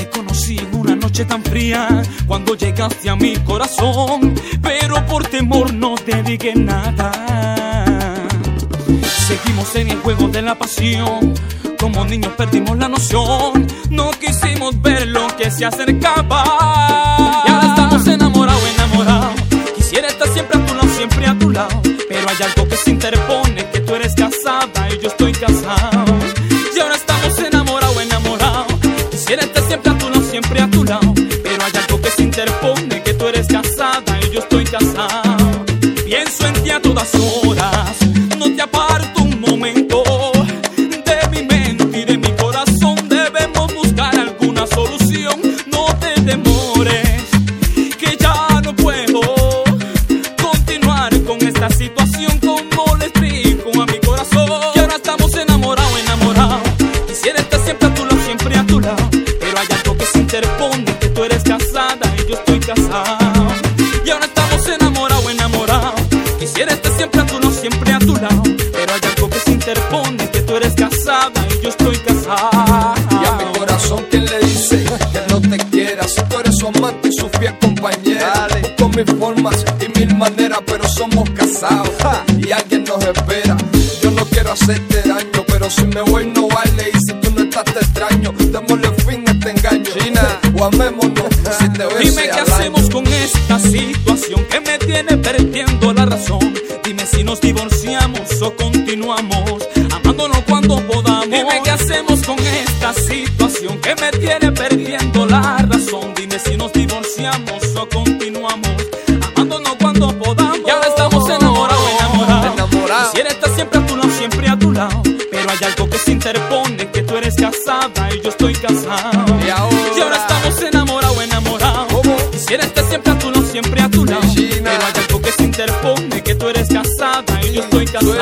Te conocí en una noche tan fría cuando llegaste a mi corazón, pero por temor no te dije nada. Seguimos en el juego de la pasión, como niños perdimos la noción, no quisimos ver lo que se acercaba. Estar siempre a tu lado, siempre a tu lado, pero hay algo que se interpone, que tú eres casada y yo estoy casado. Pienso en ti a todas horas, casada y yo estoy casado. Y a mi corazón, ¿quién le dice que no te quiera? Si tú eres su amante y su fiel compañera. Con mis formas y mil maneras, pero somos casados. Y alguien nos espera. Yo no quiero hacerte daño, pero si me voy no vale. Y si tú no estás, te extraño. Démosle fin a este engaño. O amémonos si te ves. Dime qué hacemos con esta situación que me tiene perdiendo la razón. Dime si nos divorciamos esta situación que me tiene perdiendo la razón. Dime si nos divorciamos o continuamos amándonos cuando podamos. Y ahora estamos enamorados, enamorados. Enamorados. Quisiera estar siempre a tu lado, siempre a tu lado. Pero hay algo que se interpone, que tú eres casada y yo estoy casado. Y ahora- Y ahora estamos enamorados, enamorados. ¿Cómo? Quisiera estar siempre a tu lado, siempre a tu lado. Pero hay algo que se interpone, que tú eres casada y yo estoy casado.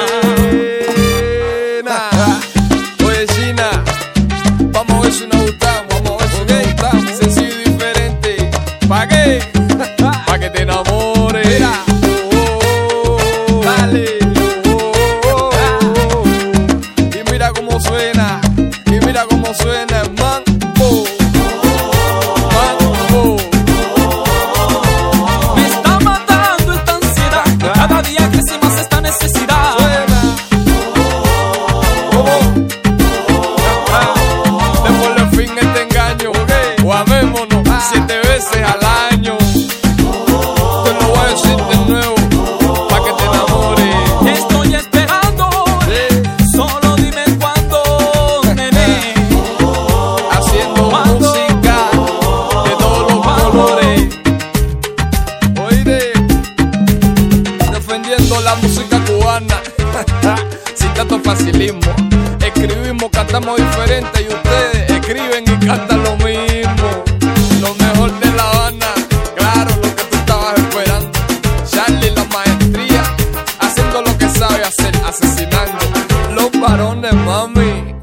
Sin tanto facilismo. Escribimos, cantamos diferente y ustedes escriben y cantan lo mismo. Lo mejor de La Habana, claro, lo que tú estabas esperando. Charlie, la maestría, haciendo lo que sabe hacer, asesinando los varones, mami.